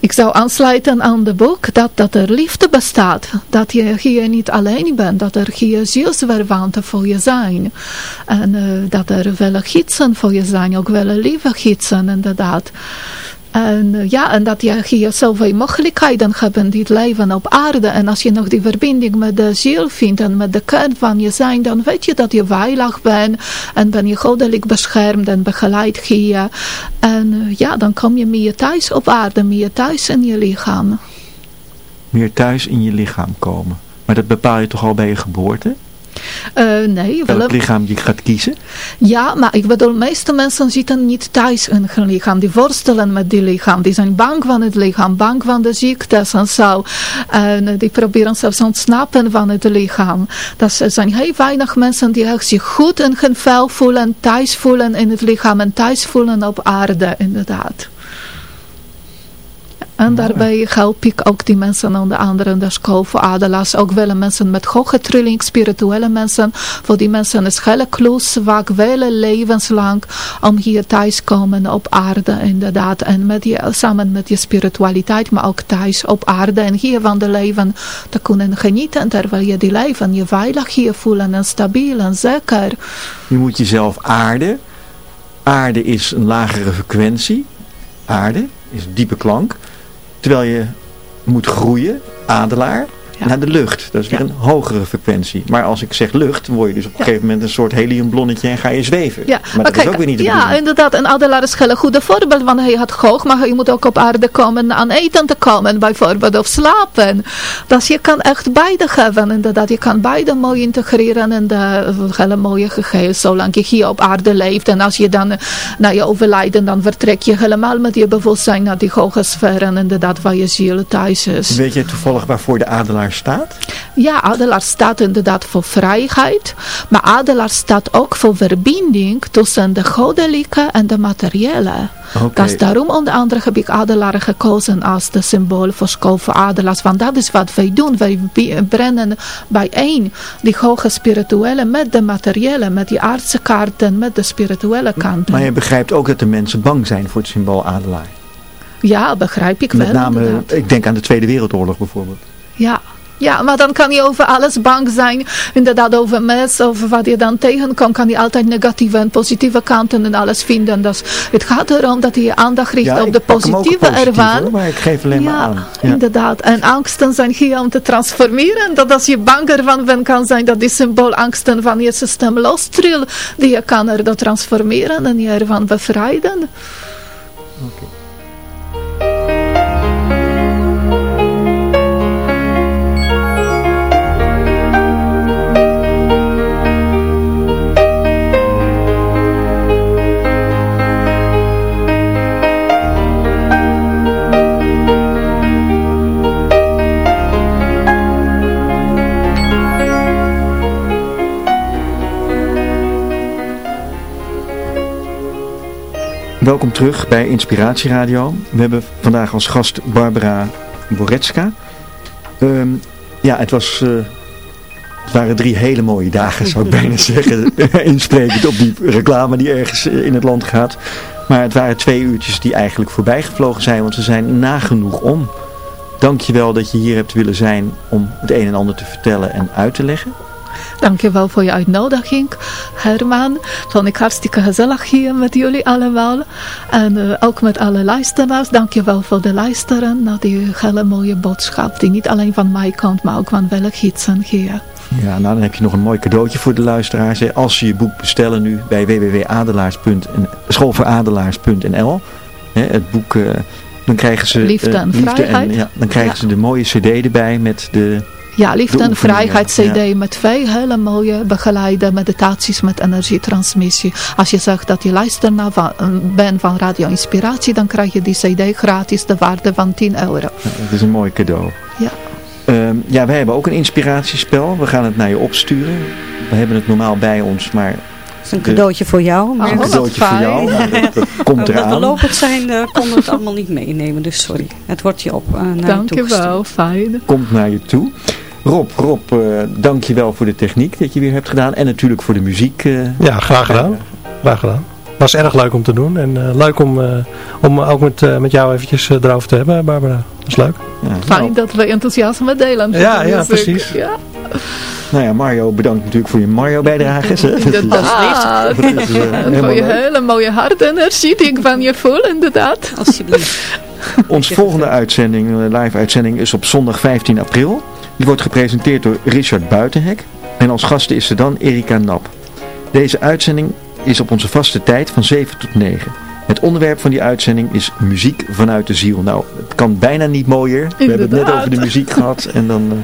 ik zou aansluiten aan de boek dat, dat er liefde bestaat. Dat je hier niet alleen bent. Dat er hier zielsverwanten voor je zijn. En uh, dat er wel gidsen voor je zijn. Ook wel lieve gidsen inderdaad. En eh, ja, en dat je hier zoveel mogelijkheden hebt in dit leven op aarde. En als je nog die verbinding met de ziel vindt en met de kern van je zijn, dan weet je dat je veilig bent. En ben je goddelijk beschermd en begeleid hier. En eh, ja, dan kom je meer thuis op aarde, meer thuis in je lichaam. Meer thuis in je lichaam komen. Maar dat bepaal je toch al bij je geboorte? Uh, nee. Welk lichaam je gaat kiezen? Ja, maar ik bedoel, de meeste mensen zitten niet thuis in hun lichaam. Die worstelen met die lichaam. Die zijn bang van het lichaam, bang van de ziektes en zo. En die proberen zelfs ontsnappen van het lichaam. Dat er zijn heel weinig mensen die zich goed in hun vel voelen, thuis voelen in het lichaam en thuis voelen op aarde, inderdaad. En daarbij help ik ook die mensen aan de andere de school voor adelaars. Ook wel mensen met hoge trilling, spirituele mensen. Voor die mensen is hele kloos, vaak wel levenslang om hier thuis komen op aarde inderdaad. En met je, samen met je spiritualiteit, maar ook thuis op aarde. En hier van de leven te kunnen genieten terwijl je die leven je veilig hier voelen en stabiel en zeker. Je moet jezelf aarden. Aarde is een lagere frequentie. Aarde is diepe klank. Terwijl je moet groeien, adelaar, naar de lucht. Dat is weer een hogere frequentie. Maar als ik zeg lucht, word je dus op een gegeven moment een soort heliumblonnetje en ga je zweven. Ja. Maar, dat kijk, is ook weer niet de Ja, inderdaad. En adelaar is een goede voorbeeld, want hij had hoog, maar je moet ook op aarde komen aan eten te komen, bijvoorbeeld, of slapen. Dus je kan echt beide hebben, inderdaad. Je kan beide mooi integreren in de hele mooie geheel, zolang je hier op aarde leeft. En als je dan naar je overlijden, dan vertrek je helemaal met je bewustzijn naar die hoge sferen, inderdaad, waar je ziel thuis is. Weet je toevallig waarvoor de adelaar staat? Ja, adelaar staat inderdaad voor vrijheid. Maar adelaar staat ook voor verbinding tussen de goddelijke en de materiële. Okay. Dus daarom onder andere heb ik adelaar gekozen als de symbool voor school voor adelaars. Want dat is wat wij doen. Wij brengen bijeen die hoge spirituele met de materiële, met die aardse kaarten, met de spirituele kanten. Maar je begrijpt ook dat de mensen bang zijn voor het symbool adelaar. Ja, begrijp ik Met wel. Met name, ik denk aan de Tweede Wereldoorlog bijvoorbeeld. Ja, ja, maar dan kan je over alles bang zijn. Inderdaad, over mensen, over wat je dan tegenkomt, kan je altijd negatieve en positieve kanten en alles vinden. Dus het gaat erom dat je je aandacht richt op de positieve ervan. maar ik geef alleen ja, maar aan. Ja, inderdaad. En angsten zijn hier om te transformeren. Dat als je bang ervan bent, kan zijn dat die symbool angsten van je systeem lostrill, die je kan er transformeren en je ervan bevrijden. Oké. Welkom terug bij Inspiratie Radio. We hebben vandaag als gast Barbara Boretska. Ehm, ja, het, was, uh, het waren drie hele mooie dagen, zou ik bijna zeggen. Insprekend op die reclame die ergens in het land gaat. Maar het waren twee uurtjes die eigenlijk voorbij gevlogen zijn, want ze zijn nagenoeg om. Dankjewel dat je hier hebt willen zijn om het een en ander te vertellen en uit te leggen. Dankjewel voor je uitnodiging, Herman. Vond ik hartstikke gezellig hier met jullie allemaal. En uh, ook met alle luisteraars. Dankjewel voor de luisteren naar die hele mooie boodschap. Die niet alleen van mij komt, maar ook van welk gidsen hier. Ja, nou dan heb je nog een mooi cadeautje voor de luisteraars. Als ze je boek bestellen nu bij www.schoolvooradelaars.nl Het boek... Uh, dan krijgen ze... Liefde en vrijheid. ja, dan krijgen ze de mooie cd erbij met de... Ja, Liefde en Vrijheid CD met twee hele mooie begeleide meditaties met energietransmissie. Als je zegt dat je luistert naar van, bent van Radio Inspiratie, dan krijg je die CD gratis de waarde van 10 euro. dat is een mooi cadeau. Ja. Uh, ja, wij hebben ook een inspiratiespel. We gaan het naar je opsturen. We hebben het normaal bij ons, maar is een cadeautje voor jou. Maar een cadeautje voor jou. Dat, komt eraan. we lopend zijn, uh, konden we het allemaal niet meenemen. Dus sorry. Het wordt je op uh, naar Dank je wel, fijn. Komt naar je toe. Rob, Rob, uh, dank je wel voor de techniek dat je weer hebt gedaan. En natuurlijk voor de muziek. ja, graag gedaan. Graag gedaan. Was erg leuk om te doen. En leuk om, om ook met, met jou eventjes erover te hebben, Barbara. Dat is leuk. Ja, Fijn nou. dat we enthousiasme delen. Ja, ja, precies. Ja. Nou ja, Mario, bedankt natuurlijk voor je Mario-bijdrage. Dat, dat, is uh, voor je hele mooie hartenergie die ik van je voel, inderdaad. Alsjeblieft. Ons volgende uitzending, eh, live-uitzending, is op zondag 15 april. Die wordt gepresenteerd door Richard Buitenhek. En als gasten is er dan Erika Nap. Deze uitzending is op onze vaste tijd van 7 tot 9. Het onderwerp van die uitzending is muziek vanuit de ziel. Nou, het kan bijna niet mooier. We hebben het net over de muziek gehad. En dan, uh,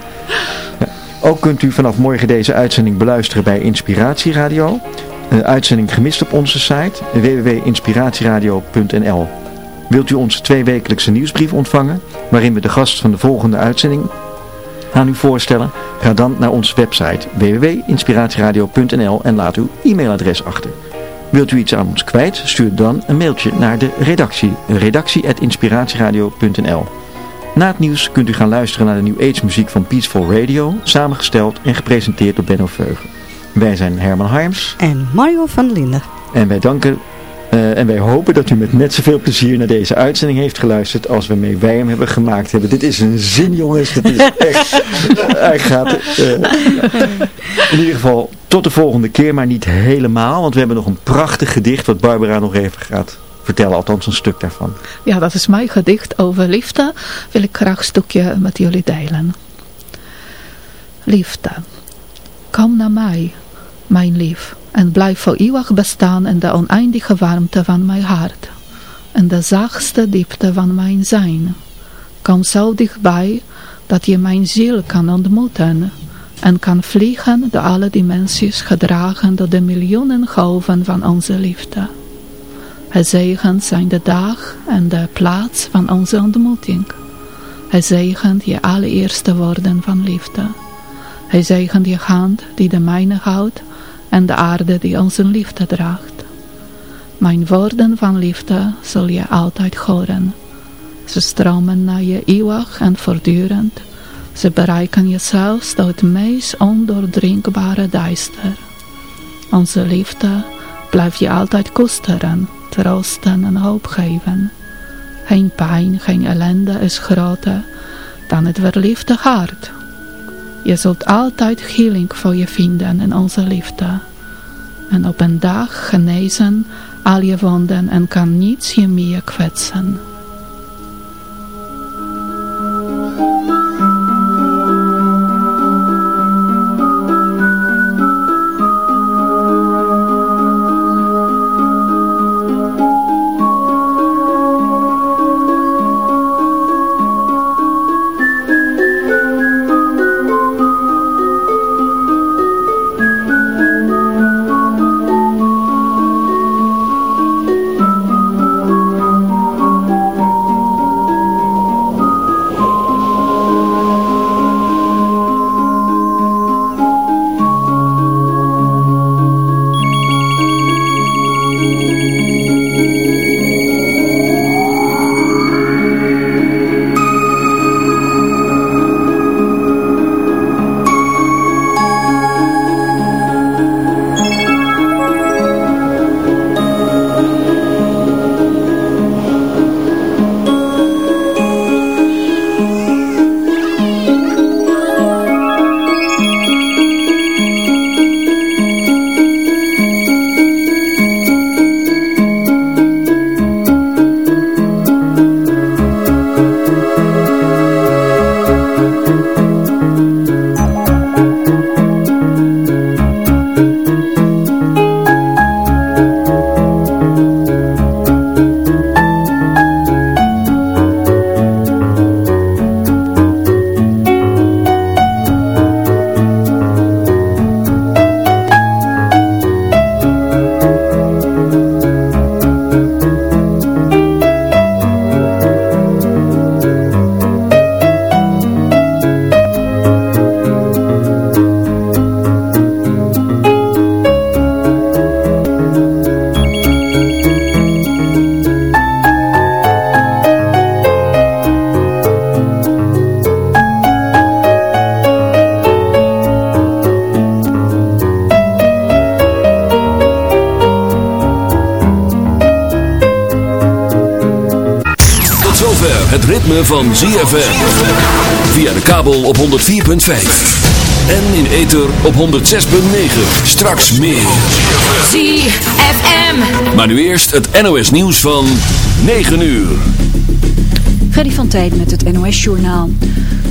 ja. Ook kunt u vanaf morgen deze uitzending beluisteren bij Inspiratieradio. Een uitzending gemist op onze site www.inspiratieradio.nl Wilt u onze tweewekelijkse nieuwsbrief ontvangen, waarin we de gast van de volgende uitzending aan u voorstellen? Ga dan naar onze website www.inspiratieradio.nl en laat uw e-mailadres achter. Wilt u iets aan ons kwijt, stuur dan een mailtje naar de redactie, redactie.inspiratieradio.nl na het nieuws kunt u gaan luisteren naar de New Age muziek van Peaceful Radio, samengesteld en gepresenteerd door Benno Veugen. Wij zijn Herman Harms. En Mario van Linden. En wij danken uh, en wij hopen dat u met net zoveel plezier naar deze uitzending heeft geluisterd als we mee wij hem hebben gemaakt hebben. Dit is een zin jongens, dit is echt, hij gaat, uh, in ieder geval tot de volgende keer, maar niet helemaal, want we hebben nog een prachtig gedicht wat Barbara nog even gaat vertellen, althans een stuk daarvan. Ja, dat is mijn gedicht over liefde. Wil ik graag een stukje met jullie delen. Liefde. Kom naar mij, mijn lief, en blijf voor eeuwig bestaan in de oneindige warmte van mijn hart, en de zachtste diepte van mijn zijn. Kom zo dichtbij, dat je mijn ziel kan ontmoeten, en kan vliegen door alle dimensies gedragen door de miljoenen golven van onze liefde. Gezegend zijn de dag en de plaats van onze ontmoeting. Hij zegent je allereerste woorden van liefde. Hij zegent je hand die de mijne houdt en de aarde die onze liefde draagt. Mijn woorden van liefde zul je altijd horen. Ze stromen naar je eeuwig en voortdurend. Ze bereiken je zelfs door het meest ondoordringbare duister. Onze liefde blijft je altijd koesteren troosten en hoop geven. Geen pijn, geen ellende is groter dan het verliefde hart. Je zult altijd healing voor je vinden in onze liefde. En op een dag genezen al je wonden en kan niets je meer kwetsen. Van ZFM. Via de kabel op 104.5. En in ether op 106.9. Straks meer. ZFM. Maar nu eerst het NOS nieuws van 9 uur. Freddy van Tijd met het NOS-journaal.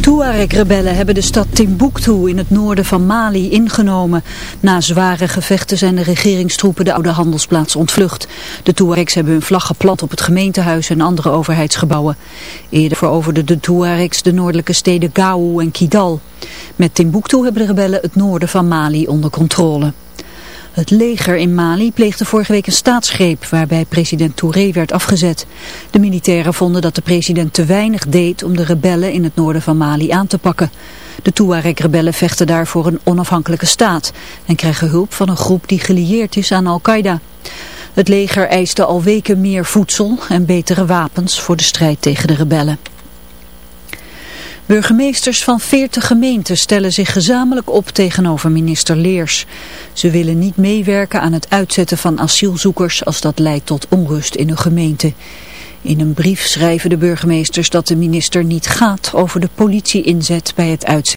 Tuareg-rebellen hebben de stad Timbuktu in het noorden van Mali ingenomen. Na zware gevechten zijn de regeringstroepen de oude handelsplaats ontvlucht. De Tuaregs hebben hun vlag geplant op het gemeentehuis en andere overheidsgebouwen. Eerder veroverden de Tuaregs de noordelijke steden Gao en Kidal. Met Timbuktu hebben de rebellen het noorden van Mali onder controle. Het leger in Mali pleegde vorige week een staatsgreep waarbij president Touré werd afgezet. De militairen vonden dat de president te weinig deed om de rebellen in het noorden van Mali aan te pakken. De Tuareg-rebellen vechten daar voor een onafhankelijke staat en krijgen hulp van een groep die gelieerd is aan Al-Qaeda. Het leger eiste al weken meer voedsel en betere wapens voor de strijd tegen de rebellen. Burgemeesters van 40 gemeenten stellen zich gezamenlijk op tegenover minister Leers. Ze willen niet meewerken aan het uitzetten van asielzoekers als dat leidt tot onrust in hun gemeente. In een brief schrijven de burgemeesters dat de minister niet gaat over de politie-inzet bij het uitzetten.